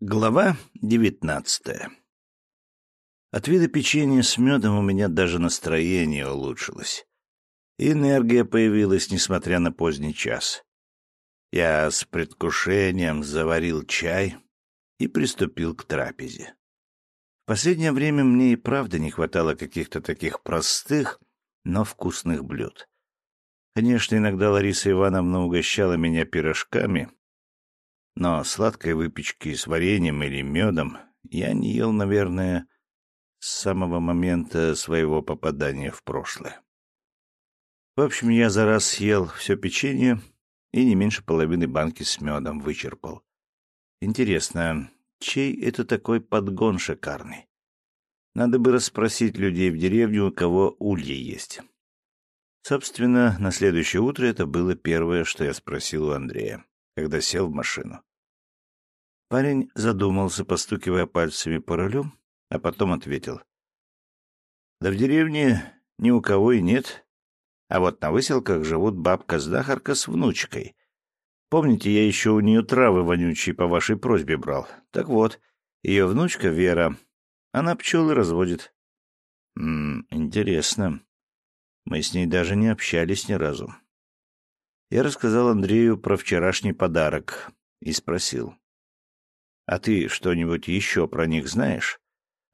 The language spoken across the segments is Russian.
Глава девятнадцатая От вида печенья с медом у меня даже настроение улучшилось. Энергия появилась, несмотря на поздний час. Я с предвкушением заварил чай и приступил к трапезе. В последнее время мне и правда не хватало каких-то таких простых, но вкусных блюд. Конечно, иногда Лариса Ивановна угощала меня пирожками, но сладкой выпечки с вареньем или медом я не ел, наверное, с самого момента своего попадания в прошлое. В общем, я за раз съел все печенье и не меньше половины банки с медом вычерпал. Интересно, чей это такой подгон шикарный? Надо бы расспросить людей в деревню, у кого улья есть. Собственно, на следующее утро это было первое, что я спросил у Андрея, когда сел в машину. Парень задумался, постукивая пальцами по рулю, а потом ответил. «Да в деревне ни у кого и нет. А вот на выселках живут бабка-знахарка с внучкой. Помните, я еще у нее травы вонючие по вашей просьбе брал? Так вот, ее внучка Вера, она пчелы разводит». «М интересно. Мы с ней даже не общались ни разу». Я рассказал Андрею про вчерашний подарок и спросил. А ты что-нибудь еще про них знаешь?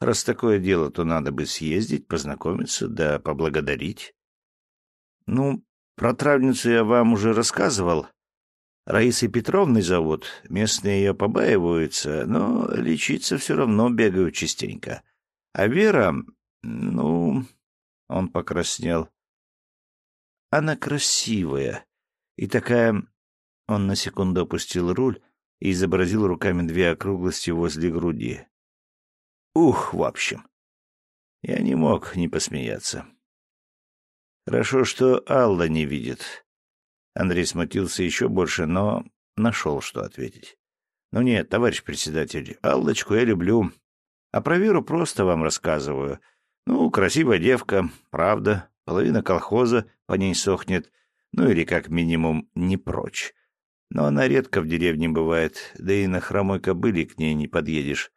Раз такое дело, то надо бы съездить, познакомиться, да поблагодарить. Ну, про травницу я вам уже рассказывал. Раисой Петровной зовут, местные ее побаиваются, но лечиться все равно бегают частенько. А Вера, ну... Он покраснел. Она красивая и такая... Он на секунду опустил руль, и изобразил руками две округлости возле груди. Ух, в общем. Я не мог не посмеяться. Хорошо, что Алла не видит. Андрей смутился еще больше, но нашел, что ответить. Ну нет, товарищ председатель, Аллочку я люблю. А про Веру просто вам рассказываю. Ну, красивая девка, правда, половина колхоза по ней сохнет, ну или как минимум не прочь. Но она редко в деревне бывает, да и на хромой кобыле к ней не подъедешь.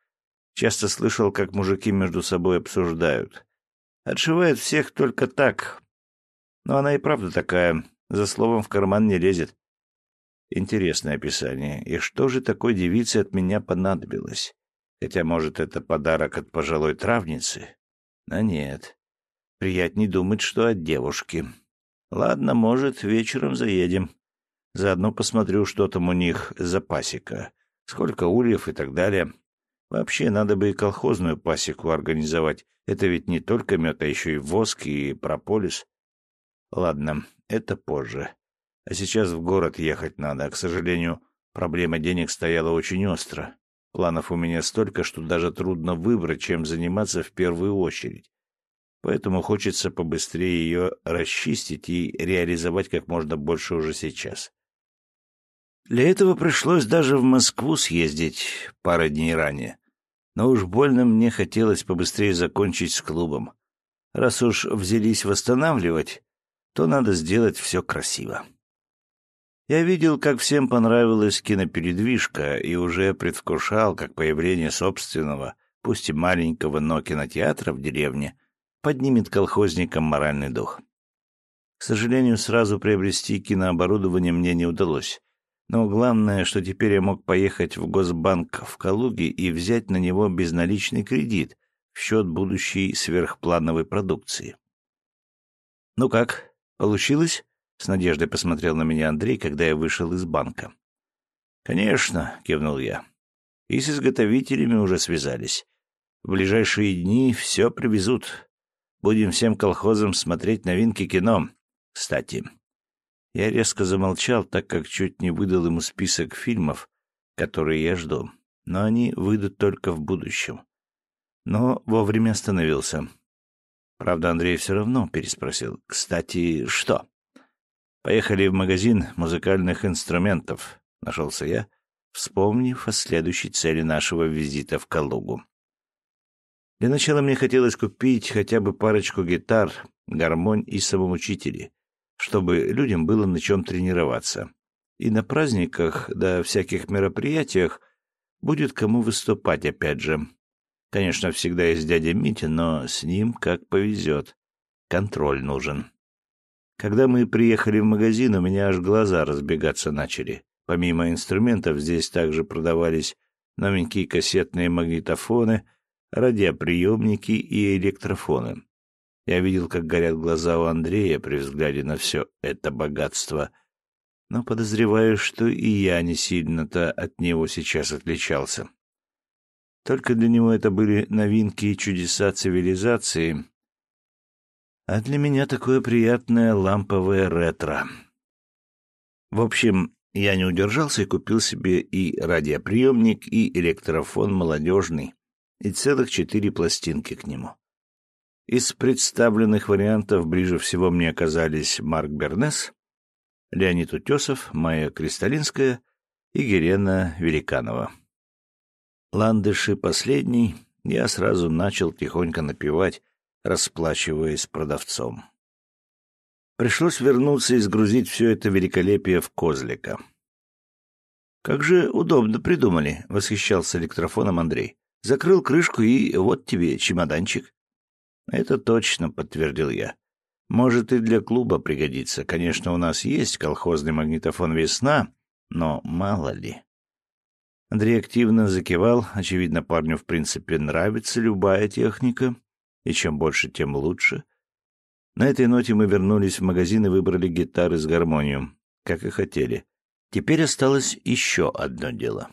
Часто слышал, как мужики между собой обсуждают. Отшивает всех только так. Но она и правда такая, за словом в карман не лезет. Интересное описание. И что же такой девице от меня понадобилось? Хотя, может, это подарок от пожилой травницы? Но нет. Приятней думать, что от девушки. Ладно, может, вечером заедем. Заодно посмотрю, что там у них за пасека, сколько ульев и так далее. Вообще, надо бы и колхозную пасеку организовать. Это ведь не только мед, а еще и воск и прополис. Ладно, это позже. А сейчас в город ехать надо. К сожалению, проблема денег стояла очень остро. Планов у меня столько, что даже трудно выбрать, чем заниматься в первую очередь. Поэтому хочется побыстрее ее расчистить и реализовать как можно больше уже сейчас. Для этого пришлось даже в Москву съездить пару дней ранее. Но уж больно мне хотелось побыстрее закончить с клубом. Раз уж взялись восстанавливать, то надо сделать все красиво. Я видел, как всем понравилась кинопередвижка, и уже предвкушал, как появление собственного, пусть и маленького, но кинотеатра в деревне поднимет колхозникам моральный дух. К сожалению, сразу приобрести кинооборудование мне не удалось. Но главное, что теперь я мог поехать в Госбанк в Калуге и взять на него безналичный кредит в счет будущей сверхплановой продукции. «Ну как, получилось?» — с надеждой посмотрел на меня Андрей, когда я вышел из банка. «Конечно», — кивнул я. «И с изготовителями уже связались. В ближайшие дни все привезут. Будем всем колхозам смотреть новинки кино. Кстати, я резко замолчал, так как чуть не выдал ему список фильмов, которые я жду, но они выйдут только в будущем. Но вовремя остановился. Правда, Андрей все равно переспросил. «Кстати, что?» «Поехали в магазин музыкальных инструментов», — нашелся я, вспомнив о следующей цели нашего визита в Калугу. Для начала мне хотелось купить хотя бы парочку гитар, гармонь и самоучители чтобы людям было на чем тренироваться. И на праздниках, да всяких мероприятиях Будет кому выступать опять же. Конечно, всегда есть дядя Митя, но с ним как повезет. Контроль нужен. Когда мы приехали в магазин, у меня аж глаза разбегаться начали. Помимо инструментов, здесь также продавались новенькие кассетные магнитофоны, радиоприемники и электрофоны. Я видел, как горят глаза у Андрея при взгляде на все это богатство, но подозреваю, что и я не сильно-то от него сейчас отличался. Только для него это были новинки и чудеса цивилизации, а для меня такое приятное ламповое ретро. В общем, я не удержался и купил себе и радиоприемник, и электрофон молодежный, и целых четыре пластинки к нему. Из представленных вариантов ближе всего мне оказались Марк Бернес, Леонид Утесов, Майя Кристалинская и Герена Великанова. Ландыши последний я сразу начал тихонько напевать, расплачиваясь продавцом. Пришлось вернуться и сгрузить все это великолепие в козлика. «Как же удобно придумали», — восхищался электрофоном Андрей. «Закрыл крышку, и вот тебе чемоданчик». «Это точно», — подтвердил я. «Может, и для клуба пригодится. Конечно, у нас есть колхозный магнитофон «Весна», но мало ли». Андрей активно закивал. Очевидно, парню в принципе нравится любая техника и чем больше, тем лучше. На этой ноте мы вернулись в магазин и выбрали гитары с гармонию, как и хотели. Теперь осталось еще одно дело.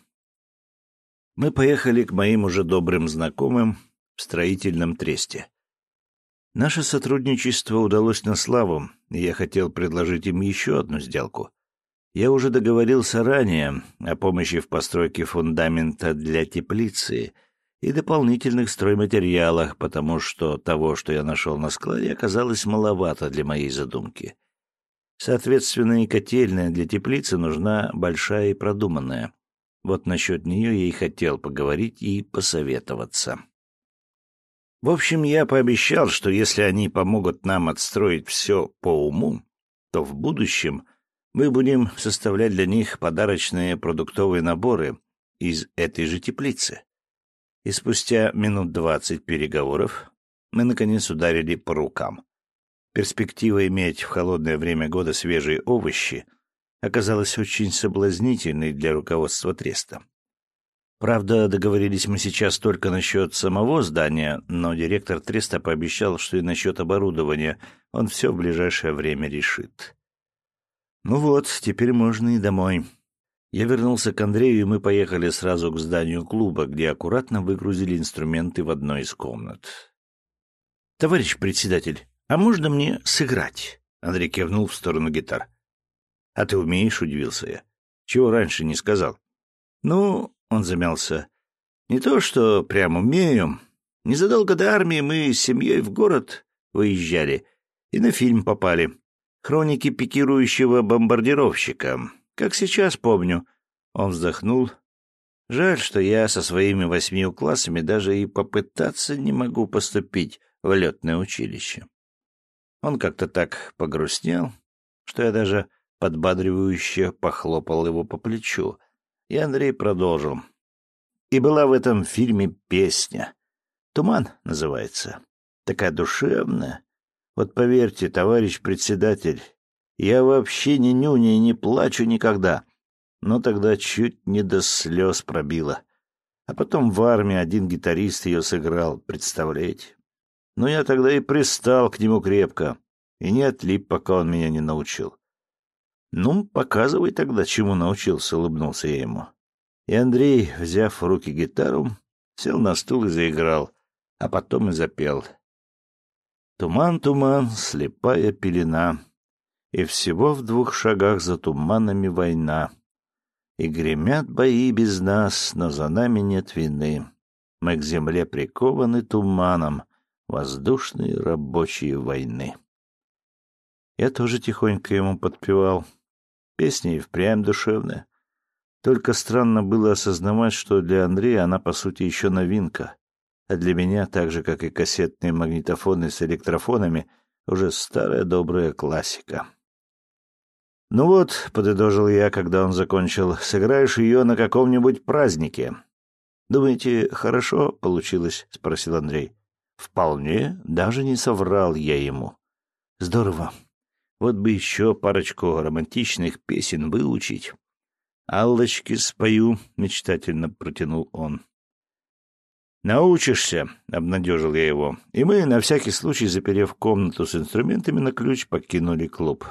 Мы поехали к моим уже добрым знакомым в строительном тресте. Наше сотрудничество удалось на славу, и я хотел предложить им еще одну сделку. Я уже договорился ранее о помощи в постройке фундамента для теплицы — и дополнительных стройматериалах, потому что того, что я нашел на складе, оказалось маловато для моей задумки. Соответственно, и котельная для теплицы нужна большая и продуманная. Вот насчет нее я и хотел поговорить и посоветоваться. В общем, я пообещал, что если они помогут нам отстроить все по уму, то в будущем мы будем составлять для них подарочные продуктовые наборы из этой же теплицы. И спустя минут двадцать переговоров мы, наконец, ударили по рукам. Перспектива иметь в холодное время года свежие овощи оказалась очень соблазнительной для руководства треста. Правда, договорились мы сейчас только насчет самого здания, но директор треста пообещал, что и насчет оборудования он все в ближайшее время решит. Ну вот, теперь можно и домой. Я вернулся к Андрею, и мы поехали сразу к зданию клуба, где аккуратно выгрузили инструменты в одной из комнат. «Товарищ председатель, а можно мне сыграть?» Андрей кивнул в сторону гитар. «А ты умеешь?» — удивился я. «Чего раньше не сказал?» «Ну...» — он замялся. «Не то, что прям умею. Незадолго до армии мы с семьей в город выезжали и на фильм попали. Хроники пикирующего бомбардировщика. Как сейчас помню. Он вздохнул. Жаль, что я со своими восьмью классами даже и попытаться не могу поступить в летное училище. Он как-то так погрустнел, что я даже подбадривающе похлопал его по плечу, и Андрей продолжил. И была в этом фильме песня. «Туман» называется. Такая душевная. Вот поверьте, товарищ председатель, я вообще не нюня и не плачу никогда. Но тогда чуть не до слез пробило. А потом в армии один гитарист ее сыграл, представляете? Но я тогда и пристал к нему крепко, и не отлип, пока он меня не научил. «Ну, показывай тогда, чему научился», — улыбнулся я ему. И Андрей, взяв в руки гитару, сел на стул и заиграл, а потом и запел. «Туман, туман, слепая пелена, и всего в двух шагах за туманами война. И гремят бои без нас, но за нами нет вины. Мы к земле прикованы туманом, воздушные рабочие войны. Я тоже тихонько ему подпевал. Песня и впрямь душевная. Только странно было осознавать, что для Андрея она, по сути, еще новинка, а для меня, так же, как и кассетные магнитофоны с электрофонами, уже старая добрая классика. «Ну вот», — подытожил я, когда он закончил, — «сыграешь ее на каком-нибудь празднике. «Думаете, хорошо получилось?» — спросил Андрей. «Вполне, даже не соврал я ему». «Здорово. Вот бы еще парочку романтичных песен выучить». «Аллочки спою», — мечтательно протянул он. «Научишься», — обнадежил я его, и мы, на всякий случай, заперев комнату с инструментами на ключ, покинули клуб.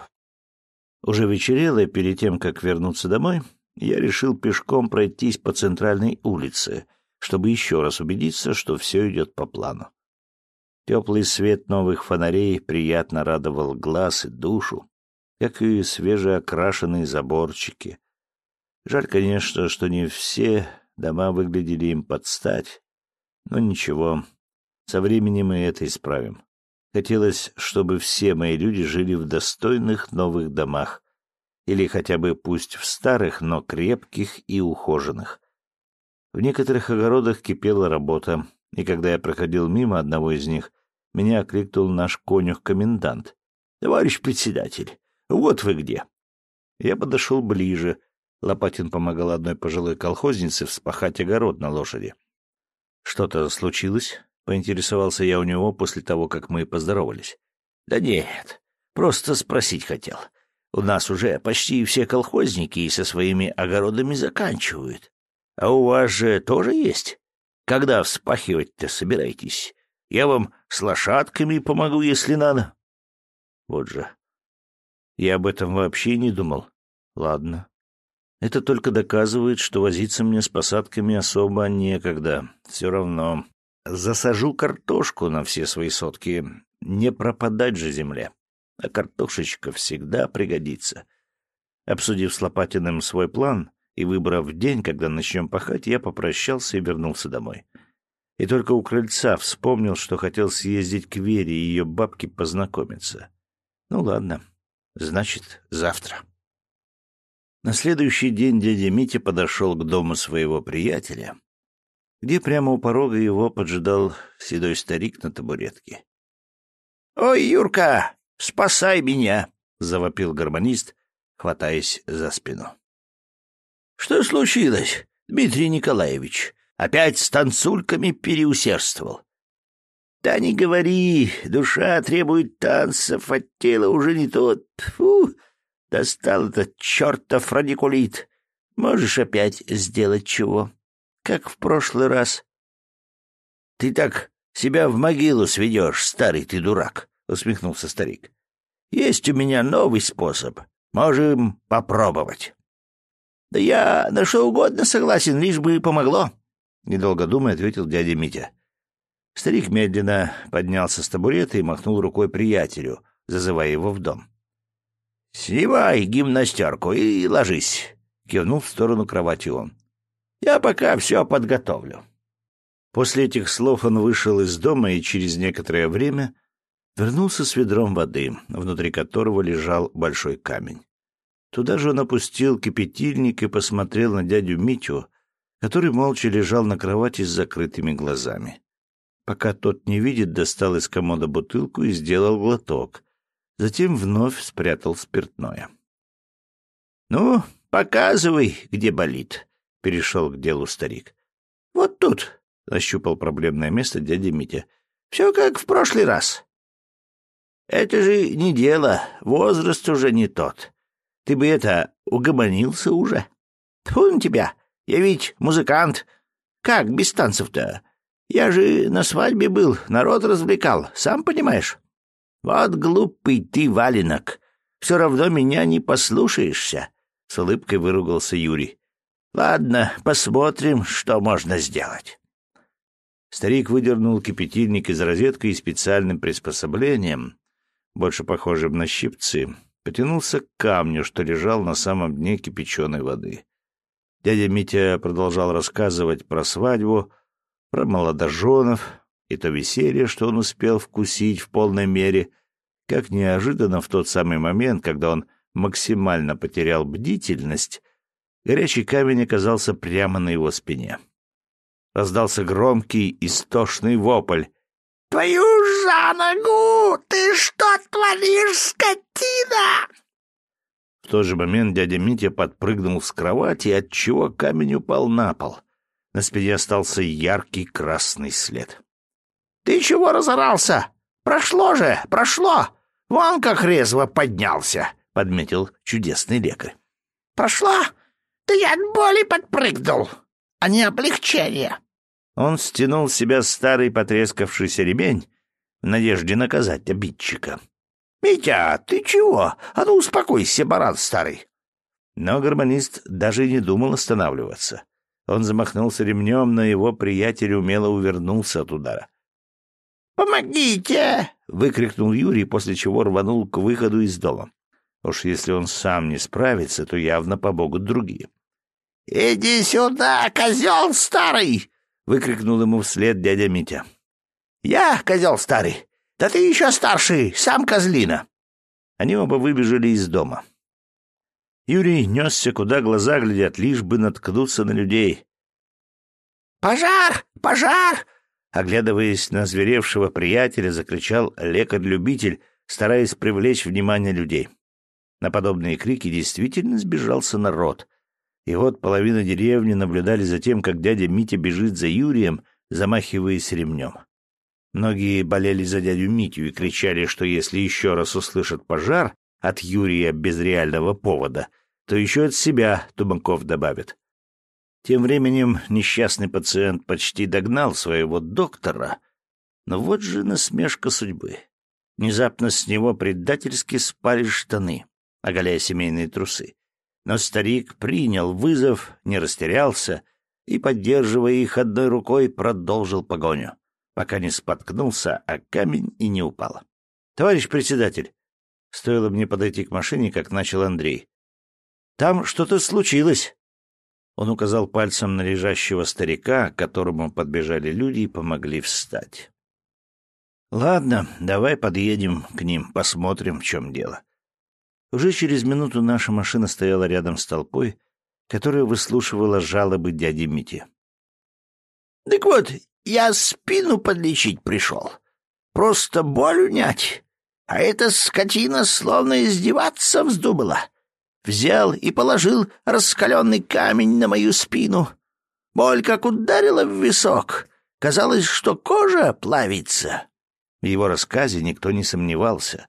Уже вечерело, и перед тем, как вернуться домой, я решил пешком пройтись по центральной улице, чтобы еще раз убедиться, что все идет по плану. Теплый свет новых фонарей приятно радовал глаз и душу, как и свежеокрашенные заборчики. Жаль, конечно, что не все дома выглядели им под стать, но ничего, со временем мы это исправим. Хотелось, чтобы все мои люди жили в достойных новых домах, или хотя бы пусть в старых, но крепких и ухоженных. В некоторых огородах кипела работа, и когда я проходил мимо одного из них, меня окликнул наш конюх-комендант. — Товарищ председатель, вот вы где. Я подошел ближе. Лопатин помогал одной пожилой колхознице вспахать огород на лошади. — Что-то случилось? — поинтересовался я у него после того, как мы поздоровались. — Да нет, просто спросить хотел. У нас уже почти все колхозники и со своими огородами заканчивают. А у вас же тоже есть? Когда вспахивать-то собираетесь? Я вам с лошадками помогу, если надо. Вот же. Я об этом вообще не думал. Ладно. Это только доказывает, что возиться мне с посадками особо некогда. Все равно Засажу картошку на все свои сотки. Не пропадать же земле. А картошечка всегда пригодится. Обсудив с Лопатиным свой план и выбрав день, когда начнем пахать, я попрощался и вернулся домой. И только у крыльца вспомнил, что хотел съездить к Вере и ее бабке познакомиться. Ну ладно, значит, завтра. На следующий день дядя Митя подошел к дому своего приятеля где прямо у порога его поджидал седой старик на табуретке. — Ой, Юрка, спасай меня! — завопил гармонист, хватаясь за спину. — Что случилось, Дмитрий Николаевич? Опять с танцульками переусердствовал? — Да не говори, душа требует танцев, а тело уже не тот. Фу, достал этот чертов радикулит. Можешь опять сделать чего? — как в прошлый раз. — Ты так себя в могилу сведешь, старый ты дурак, — усмехнулся старик. — Есть у меня новый способ. Можем попробовать. — Да я на что угодно согласен, лишь бы помогло, — недолго думая ответил дядя Митя. Старик медленно поднялся с табурета и махнул рукой приятелю, зазывая его в дом. — Снимай гимнастерку и ложись, — кивнул в сторону кровати он. Я пока все подготовлю. После этих слов он вышел из дома и через некоторое время вернулся с ведром воды, внутри которого лежал большой камень. Туда же он опустил кипятильник и посмотрел на дядю Митю, который молча лежал на кровати с закрытыми глазами. Пока тот не видит, достал из комода бутылку и сделал глоток. Затем вновь спрятал спиртное. — Ну, показывай, где болит, — перешел к делу старик. — Вот тут, — нащупал проблемное место дядя Митя. — Все как в прошлый раз. — Это же не дело, возраст уже не тот. Ты бы это, угомонился уже. Тьфу на тебя, я ведь музыкант. Как без танцев-то? Я же на свадьбе был, народ развлекал, сам понимаешь. Вот глупый ты, валенок, все равно меня не послушаешься, — с улыбкой выругался Юрий. Ладно, посмотрим, что можно сделать. Старик выдернул кипятильник из розетки и специальным приспособлением, больше похожим на щипцы, потянулся к камню, что лежал на самом дне кипяченой воды. Дядя Митя продолжал рассказывать про свадьбу, про молодоженов и то веселье, что он успел вкусить в полной мере, как неожиданно в тот самый момент, когда он максимально потерял бдительность, Горячий камень оказался прямо на его спине. Раздался громкий, истошный вопль. «Твою за ногу! Ты что творишь, скотина?» В тот же момент дядя Митя подпрыгнул с кровати, отчего камень упал на пол. На спине остался яркий красный след. — Ты чего разорался? Прошло же, прошло! Вон как резво поднялся! — подметил чудесный лекарь. — Прошла? Да я от боли подпрыгнул, а не облегчение. Он стянул с себя старый потрескавшийся ремень в надежде наказать обидчика. — Митя, ты чего? А ну успокойся, баран старый. Но гармонист даже и не думал останавливаться. Он замахнулся ремнем, но его приятель умело увернулся от удара. «Помогите!» — выкрикнул Юрий, после чего рванул к выходу из дома. Уж если он сам не справится, то явно помогут другие. «Иди сюда, козел старый!» — выкрикнул ему вслед дядя Митя. «Я, козел старый? Да ты еще старший, сам козлина!» Они оба выбежали из дома. Юрий несся, куда глаза глядят, лишь бы наткнуться на людей. «Пожар! Пожар!» Оглядываясь на зверевшего приятеля, закричал лекарь-любитель, стараясь привлечь внимание людей. На подобные крики действительно сбежался народ. И вот половина деревни наблюдали за тем, как дядя Митя бежит за Юрием, замахиваясь ремнем. Многие болели за дядю Митю и кричали, что если еще раз услышат пожар от Юрия без реального повода, то еще от себя Тумаков добавит. Тем временем несчастный пациент почти догнал своего доктора, но вот же насмешка судьбы. Внезапно с него предательски спали штаны, оголяя семейные трусы. Но старик принял вызов, не растерялся и, поддерживая их одной рукой, продолжил погоню, пока не споткнулся о камень и не упал. — Товарищ председатель, стоило мне подойти к машине, как начал Андрей. — Там что-то случилось. Он указал пальцем на лежащего старика, к которому подбежали люди и помогли встать. «Ладно, давай подъедем к ним, посмотрим, в чем дело». Уже через минуту наша машина стояла рядом с толпой, которая выслушивала жалобы дяди Мити. «Так вот, я спину подлечить пришел. Просто боль унять. А эта скотина словно издеваться вздумала взял и положил раскаленный камень на мою спину. Боль как ударила в висок. Казалось, что кожа плавится. В его рассказе никто не сомневался,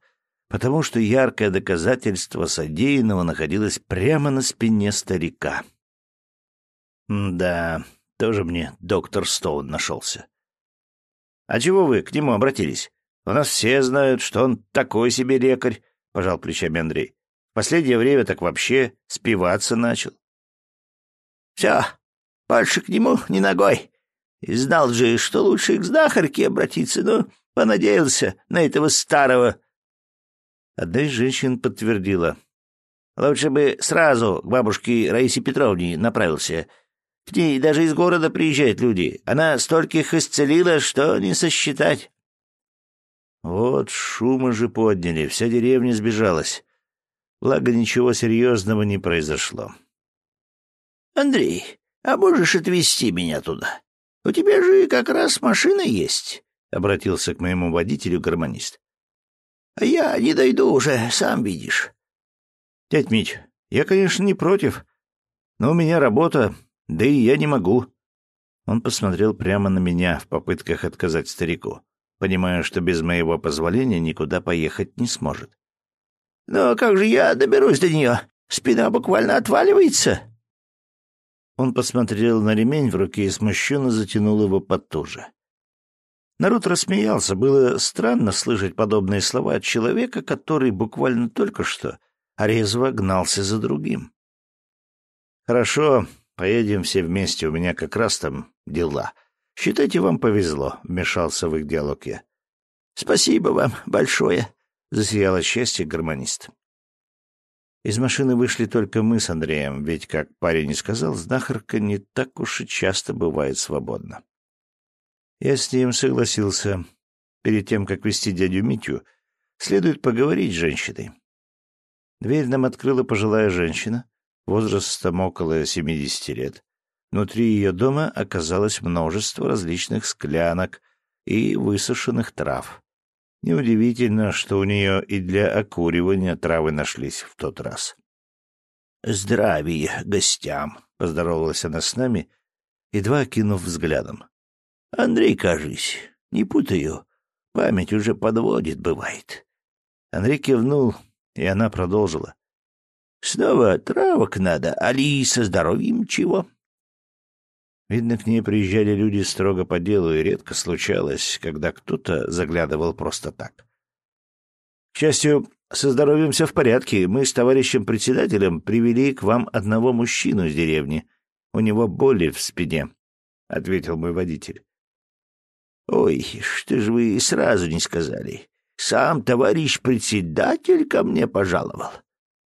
потому что яркое доказательство содеянного находилось прямо на спине старика. Да, тоже мне доктор Стоун нашелся. — А чего вы к нему обратились? У нас все знают, что он такой себе лекарь, — пожал плечами Андрей. Последнее время так вообще спиваться начал. Все, больше к нему не ногой. И знал же, что лучше к знахарке обратиться, но понадеялся на этого старого. Одна из женщин подтвердила. Лучше бы сразу к бабушке Раисе Петровне направился. К ней даже из города приезжают люди. Она стольких исцелила, что не сосчитать. Вот шума же подняли, вся деревня сбежалась. Благо, ничего серьезного не произошло. — Андрей, а можешь отвезти меня туда? У тебя же как раз машина есть, — обратился к моему водителю гармонист. — я не дойду уже, сам видишь. — Дядь Мить, я, конечно, не против, но у меня работа, да и я не могу. Он посмотрел прямо на меня в попытках отказать старику, понимая, что без моего позволения никуда поехать не сможет. Но как же я доберусь до нее? Спина буквально отваливается. Он посмотрел на ремень в руке и смущенно затянул его потуже. Народ рассмеялся. Было странно слышать подобные слова от человека, который буквально только что резво гнался за другим. «Хорошо, поедем все вместе, у меня как раз там дела. Считайте, вам повезло», — вмешался в их диалог я. «Спасибо вам большое», Засиял от счастья гармонист. Из машины вышли только мы с Андреем, ведь, как парень и сказал, знахарка не так уж и часто бывает свободна. Я с ним согласился. Перед тем, как вести дядю Митю, следует поговорить с женщиной. Дверь нам открыла пожилая женщина, возрастом около семидесяти лет. Внутри ее дома оказалось множество различных склянок и высушенных трав. Неудивительно, что у нее и для окуривания травы нашлись в тот раз. «Здравия гостям!» — поздоровалась она с нами едва кинув взглядом. Андрей, кажись, не путаю. Память уже подводит, бывает. Андрей кивнул, и она продолжила. Снова травок надо, али со здоровьем чего? Видно, к ней приезжали люди строго по делу, и редко случалось, когда кто-то заглядывал просто так. К счастью, со здоровьем все в порядке. Мы с товарищем председателем привели к вам одного мужчину из деревни. У него боли в спине, — ответил мой водитель. — Ой, что же вы сразу не сказали? Сам товарищ председатель ко мне пожаловал.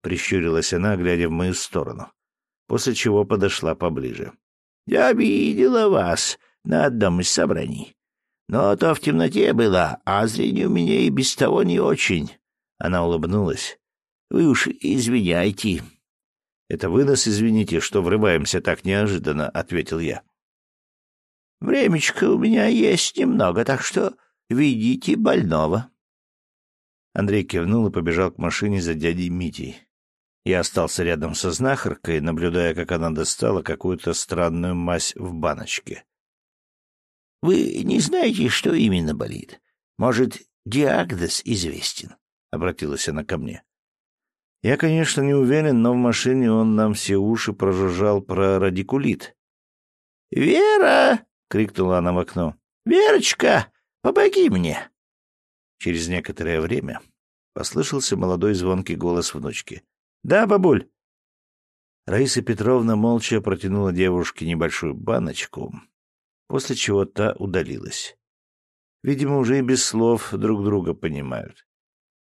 Прищурилась она, глядя в мою сторону, после чего подошла поближе. — Я видела вас на одном из собраний. Но то в темноте было, а зрение у меня и без того не очень. Она улыбнулась. — Вы уж извиняйте. — Это вы нас извините, что врываемся так неожиданно, — ответил я. — Времечко у меня есть немного, так что видите больного. Андрей кивнул и побежал к машине за дядей Митей. Я остался рядом со знахаркой, наблюдая, как она достала какую-то странную мазь в баночке. — Вы не знаете, что именно болит? Может, диагноз известен? — обратилась она ко мне. Я, конечно, не уверен, но в машине он нам все уши прожужжал про радикулит. «Вера!» — крикнула она в окно. «Верочка, помоги мне!» Через некоторое время послышался молодой звонкий голос внучки. «Да, бабуль?» Раиса Петровна молча протянула девушке небольшую баночку, после чего та удалилась. Видимо, уже и без слов друг друга понимают.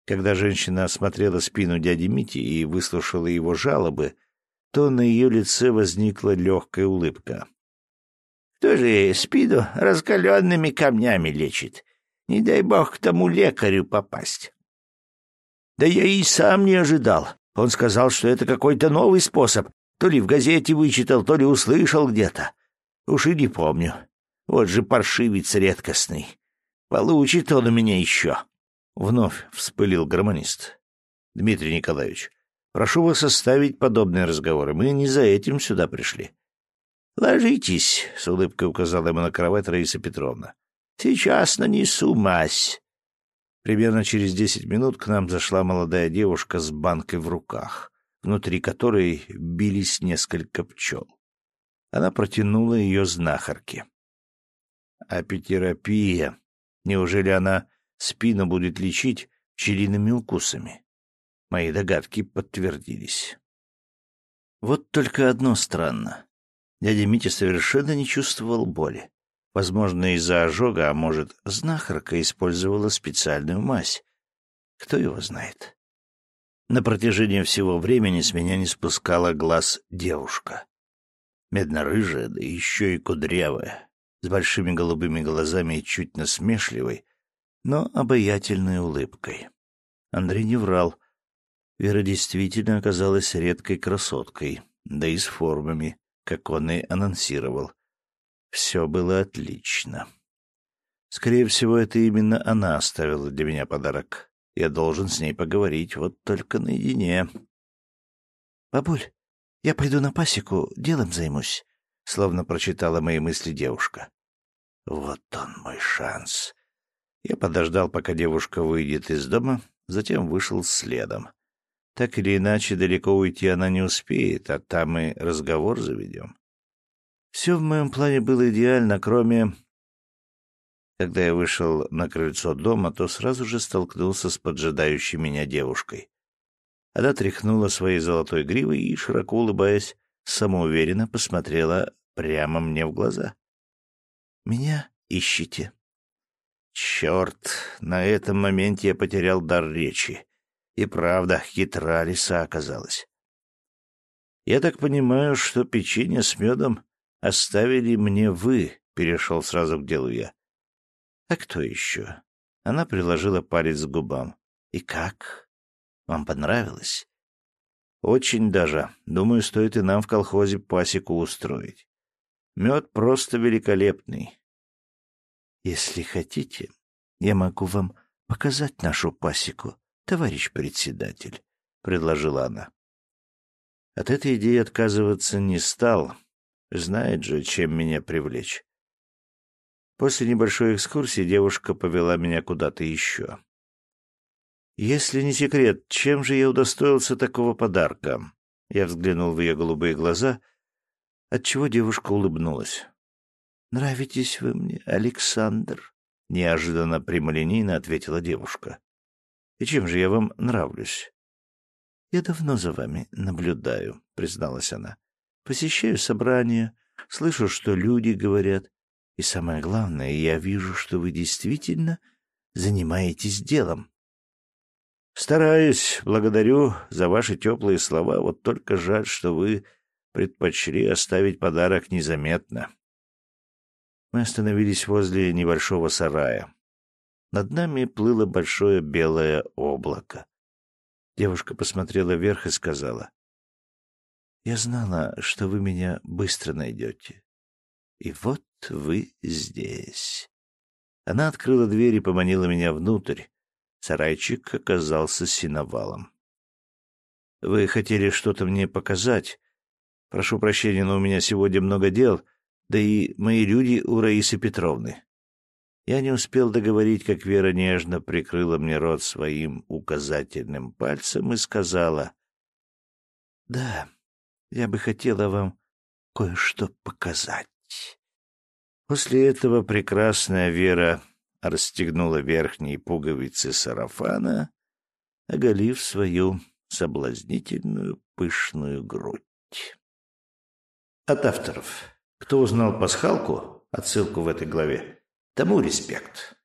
Когда женщина осмотрела спину дяди Мити и выслушала его жалобы, то на ее лице возникла легкая улыбка. «Кто же спину раскаленными камнями лечит? Не дай бог к тому лекарю попасть». «Да я и сам не ожидал. Он сказал, что это какой-то новый способ. То ли в газете вычитал, то ли услышал где-то. Уж и не помню. Вот же паршивец редкостный. Получит он у меня еще. Вновь вспылил гармонист. Дмитрий Николаевич, прошу вас оставить подобные разговоры. Мы не за этим сюда пришли. Ложитесь, — с улыбкой указала ему на кровать Раиса Петровна. Сейчас нанесу мазь. Примерно через десять минут к нам зашла молодая девушка с банкой в руках, внутри которой бились несколько пчел. Она протянула ее знахарке. Апитерапия. Неужели она спину будет лечить пчелиными укусами? Мои догадки подтвердились. Вот только одно странно. Дядя Митя совершенно не чувствовал боли. Возможно, из-за ожога, а может, знахарка использовала специальную мазь. Кто его знает? На протяжении всего времени с меня не спускала глаз девушка. Медно-рыжая, да еще и кудрявая, с большими голубыми глазами и чуть насмешливой, но обаятельной улыбкой. Андрей не врал. Вера действительно оказалась редкой красоткой, да и с формами, как он и анонсировал. Все было отлично. Скорее всего, это именно она оставила для меня подарок. Я должен с ней поговорить, вот только наедине. — Бабуль, я пойду на пасеку, делом займусь, — словно прочитала мои мысли девушка. Вот он мой шанс. Я подождал, пока девушка выйдет из дома, затем вышел следом. Так или иначе, далеко уйти она не успеет, а там и разговор заведем. Все в моем плане было идеально, кроме... Когда я вышел на крыльцо дома, то сразу же столкнулся с поджидающей меня девушкой. Она тряхнула своей золотой гривой и, широко улыбаясь, самоуверенно посмотрела прямо мне в глаза. «Меня ищите». Черт, на этом моменте я потерял дар речи. И правда, хитра лиса оказалась. Я так понимаю, что печенье с медом Оставили мне вы, перешел сразу к делу я. А кто еще? Она приложила палец к губам. И как? Вам понравилось? Очень даже. Думаю, стоит и нам в колхозе пасеку устроить. Мед просто великолепный. Если хотите, я могу вам показать нашу пасеку, товарищ председатель, — предложила она. От этой идеи отказываться не стал, Знает же, чем меня привлечь. После небольшой экскурсии девушка повела меня куда-то еще. «Если не секрет, чем же я удостоился такого подарка?» Я взглянул в ее голубые глаза, отчего девушка улыбнулась. «Нравитесь вы мне, Александр», — неожиданно прямолинейно ответила девушка. «И чем же я вам нравлюсь?» «Я давно за вами наблюдаю», — призналась она. «Посещаю собрания, слышу, что люди говорят, и самое главное, я вижу, что вы действительно занимаетесь делом. Стараюсь, благодарю за ваши теплые слова, вот только жаль, что вы предпочли оставить подарок незаметно. Мы остановились возле небольшого сарая. Над нами плыло большое белое облако. Девушка посмотрела вверх и сказала, «Я знала, что вы меня быстро найдете. И вот вы здесь». Она открыла дверь и поманила меня внутрь. Сарайчик оказался синовалом. «Вы хотели что-то мне показать? Прошу прощения, но у меня сегодня много дел, да и мои люди у Раисы Петровны». Я не успел договорить, как Вера нежно прикрыла мне рот своим указательным пальцем и сказала, «Да, я бы хотела вам кое-что показать». После этого прекрасная Вера расстегнула верхние пуговицы сарафана, оголив свою соблазнительную пышную грудь. От авторов. Кто узнал пасхалку, отсылку в этой главе, тому респект.